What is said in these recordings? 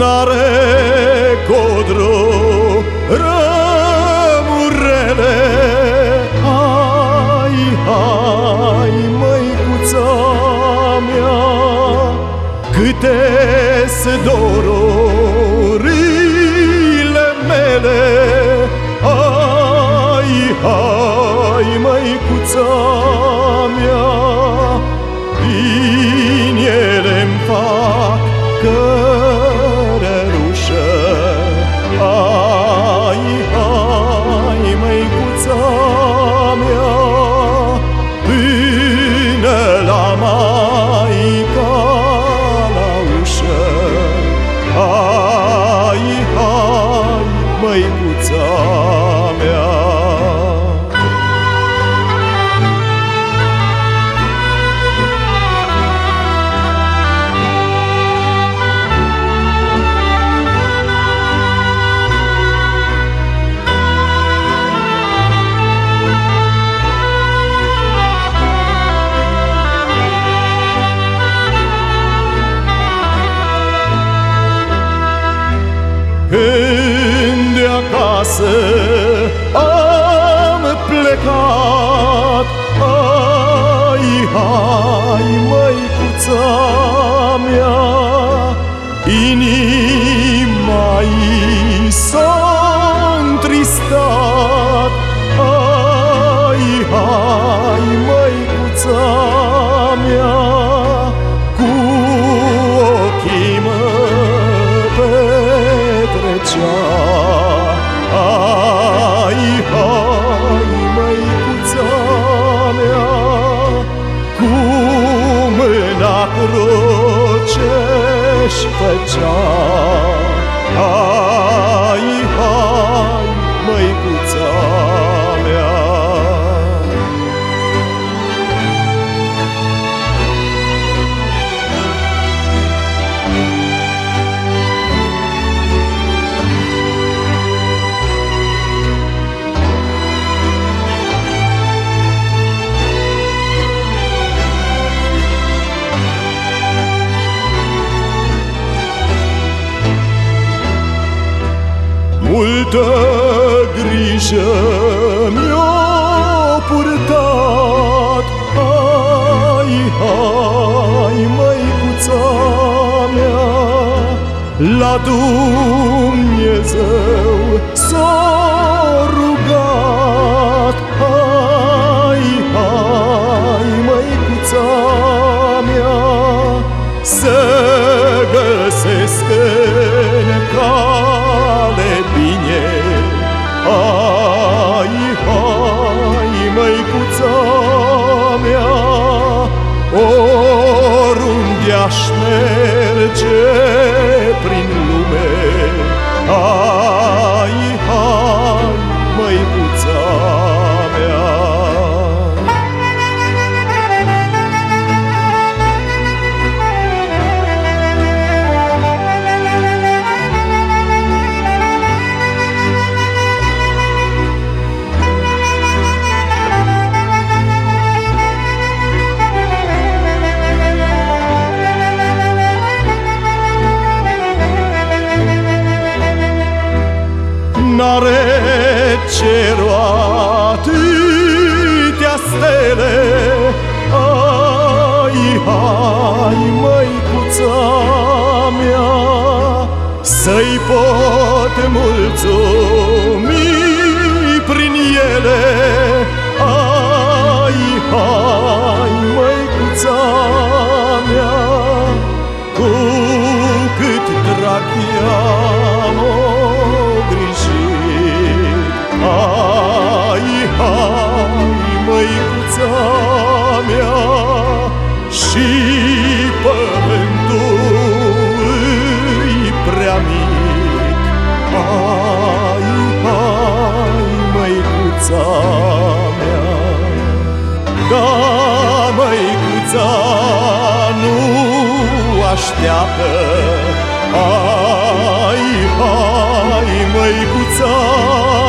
N-are codru rămurele. Hai, hai, măicuța mea Câte-s dorurile hai, măicuța mea. Când de acasă. Am plecat. Hai, hai, măicuța mea. Inima-i s-a întristat cruce își făcea Multă grijă mi-a purtat. Hai, hai, măicuța mea La Dumnezeu s-a rugat. Hai, hai, măicuța mea Să găsesc aș merge cerul atâtea stele. Hai, hai, măicuța mea Să-i pot mulțumi prin ele Da, măicuța, nu așteaptă. Hai, hai, măicuța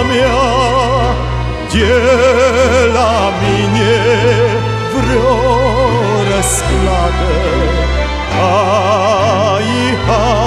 mea de la mine vreo răsplată. Hai, hai